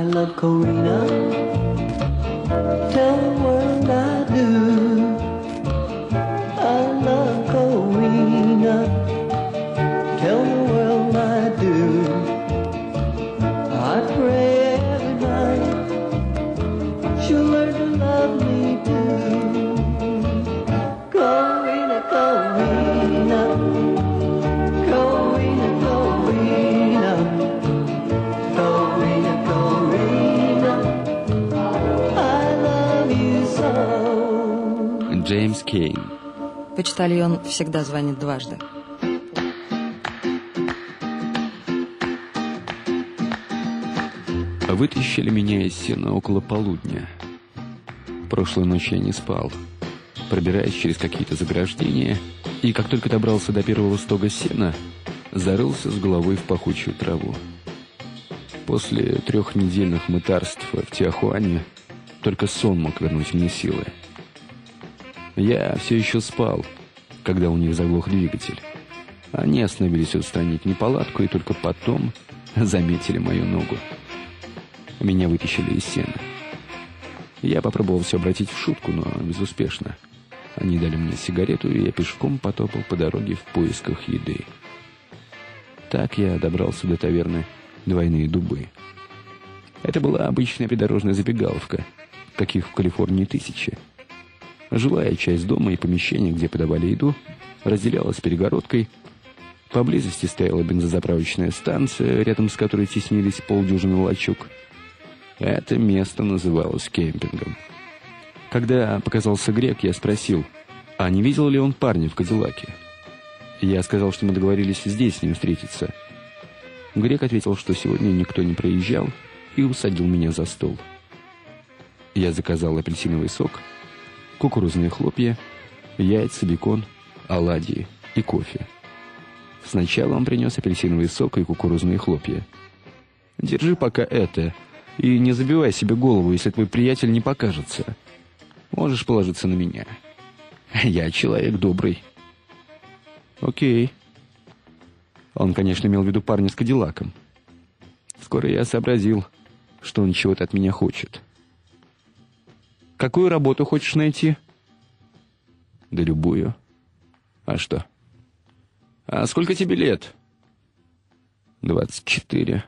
I love Corina. Почтальон всегда звонит дважды. Вытащили меня из сена около полудня. Прошлой ночью я не спал, пробираясь через какие-то заграждения, и как только добрался до первого стога сена, зарылся с головой в пахучую траву. После трехнедельных мытарств в Тиахуане только сон мог вернуть мне силы. Я все еще спал, когда у них заглох двигатель. Они остановились устранить неполадку и только потом заметили мою ногу. Меня вытащили из сена. Я попробовал все обратить в шутку, но безуспешно. Они дали мне сигарету, и я пешком потопал по дороге в поисках еды. Так я добрался до таверны «Двойные дубы». Это была обычная придорожная забегаловка, каких в Калифорнии тысячи. Жилая часть дома и помещение, где подавали еду, разделялась перегородкой. Поблизости стояла бензозаправочная станция, рядом с которой теснились полдюжины лачуг. Это место называлось кемпингом. Когда показался грек, я спросил, а не видел ли он парня в Кадиллаке? Я сказал, что мы договорились здесь с ним встретиться. Грек ответил, что сегодня никто не проезжал, и усадил меня за стол. Я заказал апельсиновый сок, кукурузные хлопья, яйца, бекон, оладьи и кофе. Сначала он принес апельсиновый сок и кукурузные хлопья. «Держи пока это, и не забивай себе голову, если твой приятель не покажется. Можешь положиться на меня. Я человек добрый». «Окей». Он, конечно, имел в виду парня с Кадиллаком. Скоро я сообразил, что он чего-то от меня хочет. «Какую работу хочешь найти?» «Да любую. А что?» «А сколько тебе лет?» «Двадцать четыре».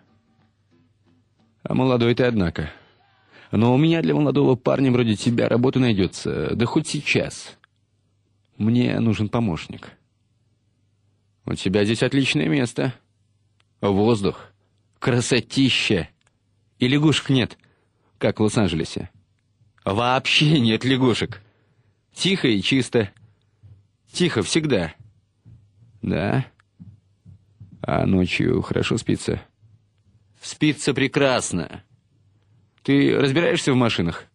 «А молодой ты, однако. Но у меня для молодого парня вроде тебя работа найдется, да хоть сейчас. Мне нужен помощник». «У тебя здесь отличное место. Воздух, красотища. И лягушек нет, как в Лос-Анджелесе. Вообще нет лягушек. Тихо и чисто. Тихо всегда. Да? А ночью хорошо спится? Спится прекрасно. Ты разбираешься в машинах?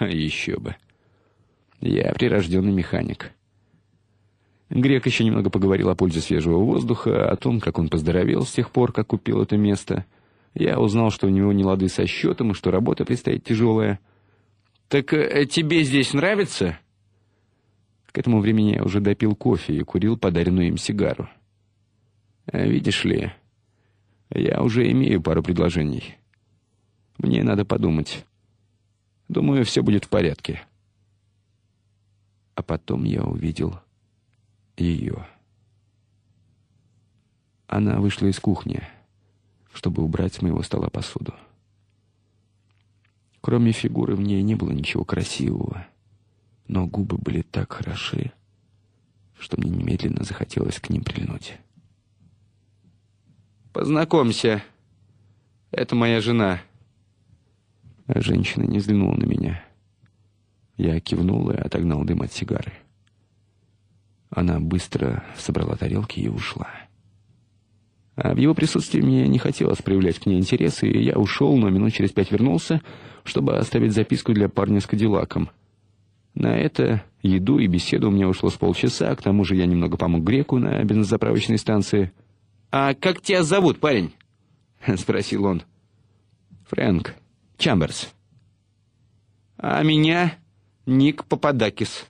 Еще бы. Я прирожденный механик. Грек еще немного поговорил о пользе свежего воздуха, о том, как он поздоровел с тех пор, как купил это место. Я узнал, что у него не лады со счетом и что работа предстоит тяжелая. «Так э, тебе здесь нравится?» К этому времени я уже допил кофе и курил подаренную им сигару. А «Видишь ли, я уже имею пару предложений. Мне надо подумать. Думаю, все будет в порядке». А потом я увидел ее. Она вышла из кухни, чтобы убрать с моего стола посуду. Кроме фигуры в ней не было ничего красивого, но губы были так хороши, что мне немедленно захотелось к ним прильнуть. «Познакомься, это моя жена». А женщина не взглянула на меня. Я кивнул и отогнал дым от сигары. Она быстро собрала тарелки и ушла. А в его присутствии мне не хотелось проявлять к ней интерес, и я ушел, но минут через пять вернулся, чтобы оставить записку для парня с Кадиллаком. На это еду и беседу у меня ушло с полчаса, к тому же я немного помог греку на бензозаправочной станции. «А как тебя зовут, парень?» — спросил он. «Фрэнк Чамберс». «А меня Ник Пападакис».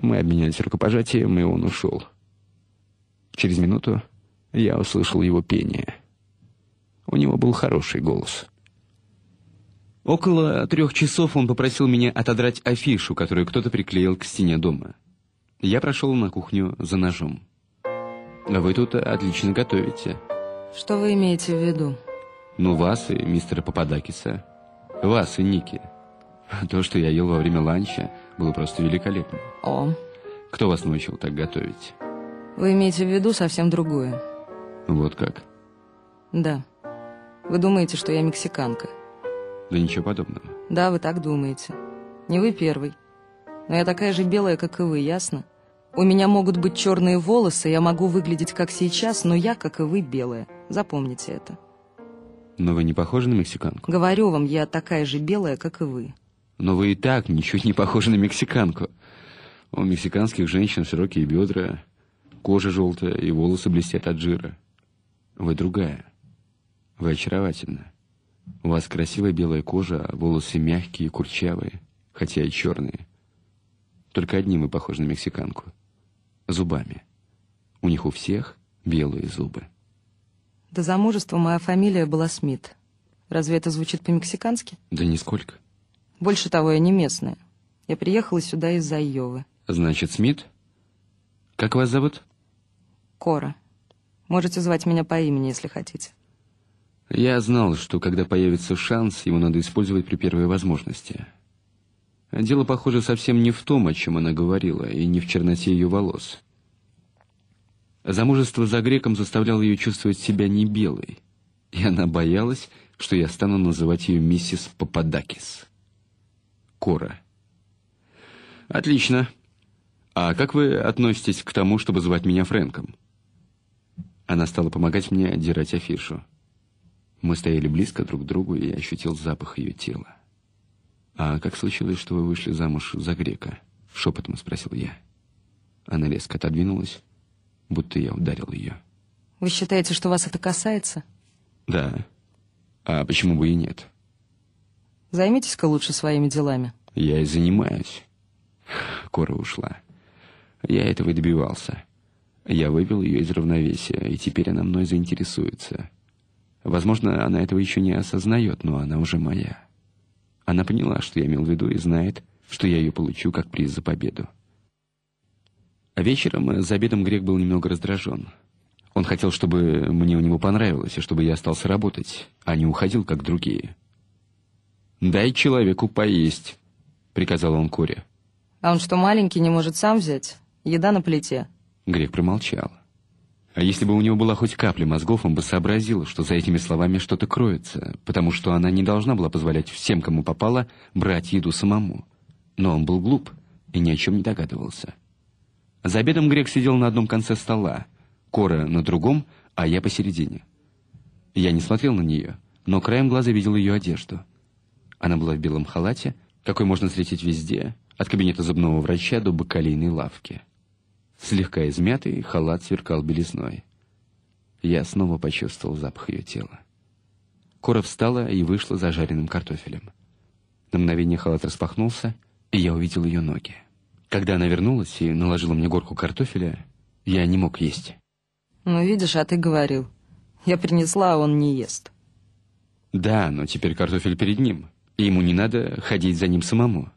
Мы обменялись рукопожатием, и он ушел. Через минуту я услышал его пение. У него был хороший голос — Около трех часов он попросил меня отодрать афишу, которую кто-то приклеил к стене дома. Я прошел на кухню за ножом. «Вы тут отлично готовите». Что вы имеете в виду? Ну, вас и мистера Пападакиса. Вас и Ники. То, что я ел во время ланча, было просто великолепно. О, Кто вас научил так готовить? вы имеете в виду совсем другое. Вот как? Да. Вы думаете, что я мексиканка. Да ничего подобного. Да, вы так думаете. Не вы первый. Но я такая же белая, как и вы, ясно? У меня могут быть черные волосы, я могу выглядеть как сейчас, но я, как и вы, белая. Запомните это. Но вы не похожи на мексиканку. Говорю вам, я такая же белая, как и вы. Но вы и так ничуть не похожи на мексиканку. У мексиканских женщин широкие бедра, кожа желтая и волосы блестят от жира. Вы другая. Вы очаровательна. У вас красивая белая кожа, а волосы мягкие, курчавые, хотя и черные. Только одним вы похожи на мексиканку. Зубами. У них у всех белые зубы. До замужества моя фамилия была Смит. Разве это звучит по-мексикански? Да нисколько. Больше того, я не местная. Я приехала сюда из-за Айовы. Значит, Смит? Как вас зовут? Кора. Можете звать меня по имени, если хотите. Я знал, что когда появится шанс, его надо использовать при первой возможности. Дело, похоже, совсем не в том, о чем она говорила, и не в черноте ее волос. Замужество за греком заставляло ее чувствовать себя не белой, и она боялась, что я стану называть ее миссис Пападакис. Кора. Отлично. А как вы относитесь к тому, чтобы звать меня Фрэнком? Она стала помогать мне отдирать афишу. Мы стояли близко друг к другу, и я ощутил запах ее тела. «А как случилось, что вы вышли замуж за грека?» — шепотом спросил я. Она резко отодвинулась, будто я ударил ее. Вы считаете, что вас это касается? «Да. А почему бы и нет? Займитесь-ка лучше своими делами. Я и занимаюсь». Кора ушла. Я этого и добивался. Я вывел ее из равновесия, и теперь она мной заинтересуется. Возможно, она этого еще не осознает, но она уже моя. Она поняла, что я имел в виду, и знает, что я ее получу как приз за победу. А вечером э, за обедом Грек был немного раздражен. Он хотел, чтобы мне у него понравилось, и чтобы я остался работать, а не уходил, как другие. «Дай человеку поесть», — приказал он Коре. А он что, маленький, не может сам взять? Еда на плите. Грек промолчал. А если бы у него была хоть капля мозгов, он бы сообразил, что за этими словами что-то кроется, потому что она не должна была позволять всем, кому попало, брать еду самому. Но он был глуп и ни о чем не догадывался. За обедом Грек сидел на одном конце стола, Кора на другом, а я посередине. Я не смотрел на нее, но краем глаза видел ее одежду. Она была в белом халате, какой можно встретить везде, от кабинета зубного врача до бакалейной лавки. Слегка измятый, халат сверкал белизной. Я снова почувствовал запах ее тела. Кора встала и вышла за жареным картофелем. На мгновение халат распахнулся, и я увидел ее ноги. Когда она вернулась и наложила мне горку картофеля, я не мог есть. Ну, видишь, а ты говорил. Я принесла, а он не ест. Да, но теперь картофель перед ним, и ему не надо ходить за ним самому.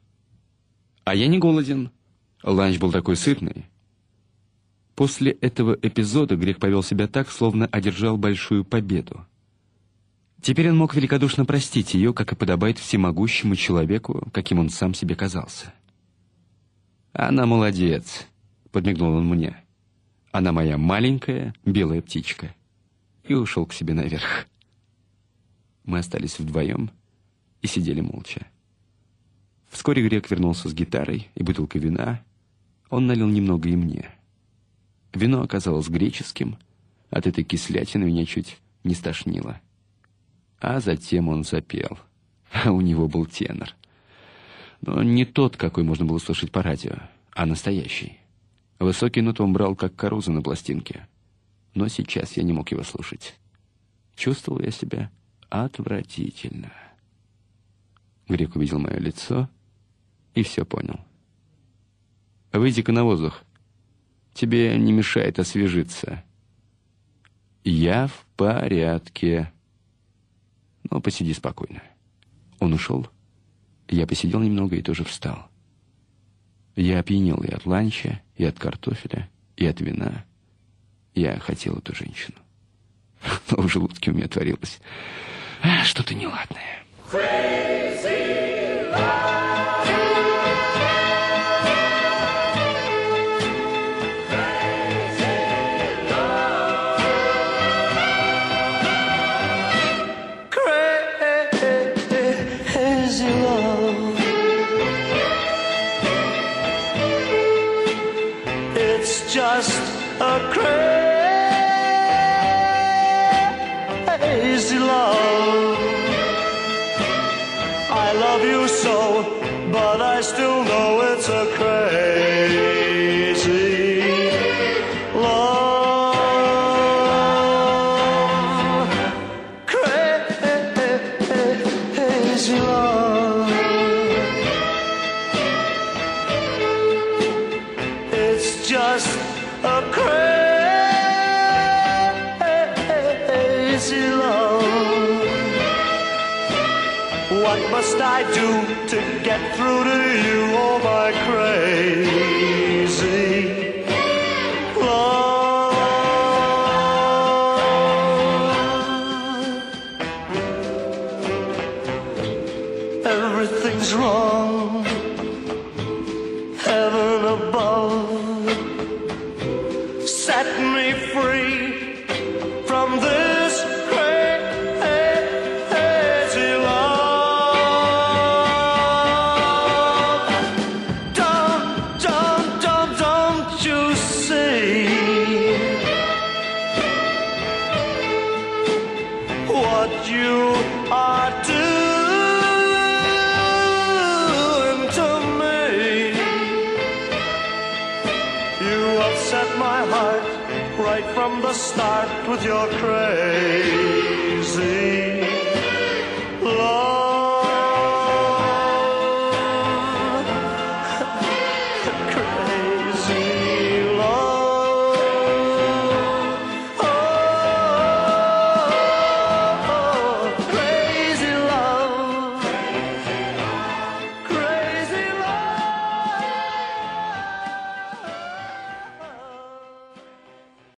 А я не голоден. Ланч был такой сытный. После этого эпизода Грех повел себя так, словно одержал большую победу. Теперь он мог великодушно простить ее, как и подобает всемогущему человеку, каким он сам себе казался. «Она молодец», — подмигнул он мне. «Она моя маленькая белая птичка». И ушел к себе наверх. Мы остались вдвоем и сидели молча. Вскоре Грек вернулся с гитарой и бутылкой вина. Он налил немного и мне. Вино оказалось греческим. От этой кислятины меня чуть не стошнило. А затем он запел. А у него был тенор. Но не тот, какой можно было слышать по радио, а настоящий. Высокий нот он брал, как коруза на пластинке. Но сейчас я не мог его слушать. Чувствовал я себя отвратительно. Грек увидел мое лицо и все понял. «Выйди-ка на воздух. Тебе не мешает освежиться». «Я в порядке. Но посиди спокойно». Он ушел. Я посидел немного и тоже встал. Я опьянел и от ланча, и от картофеля, и от вина. Я хотел эту женщину. Но в желудке у меня творилось что-то неладное. Love you so, but I still know it's a crazy love. Crazy love. It's just a crazy What must I do to get through to you, oh my crazy love? Everything's wrong. From the start with your crazy.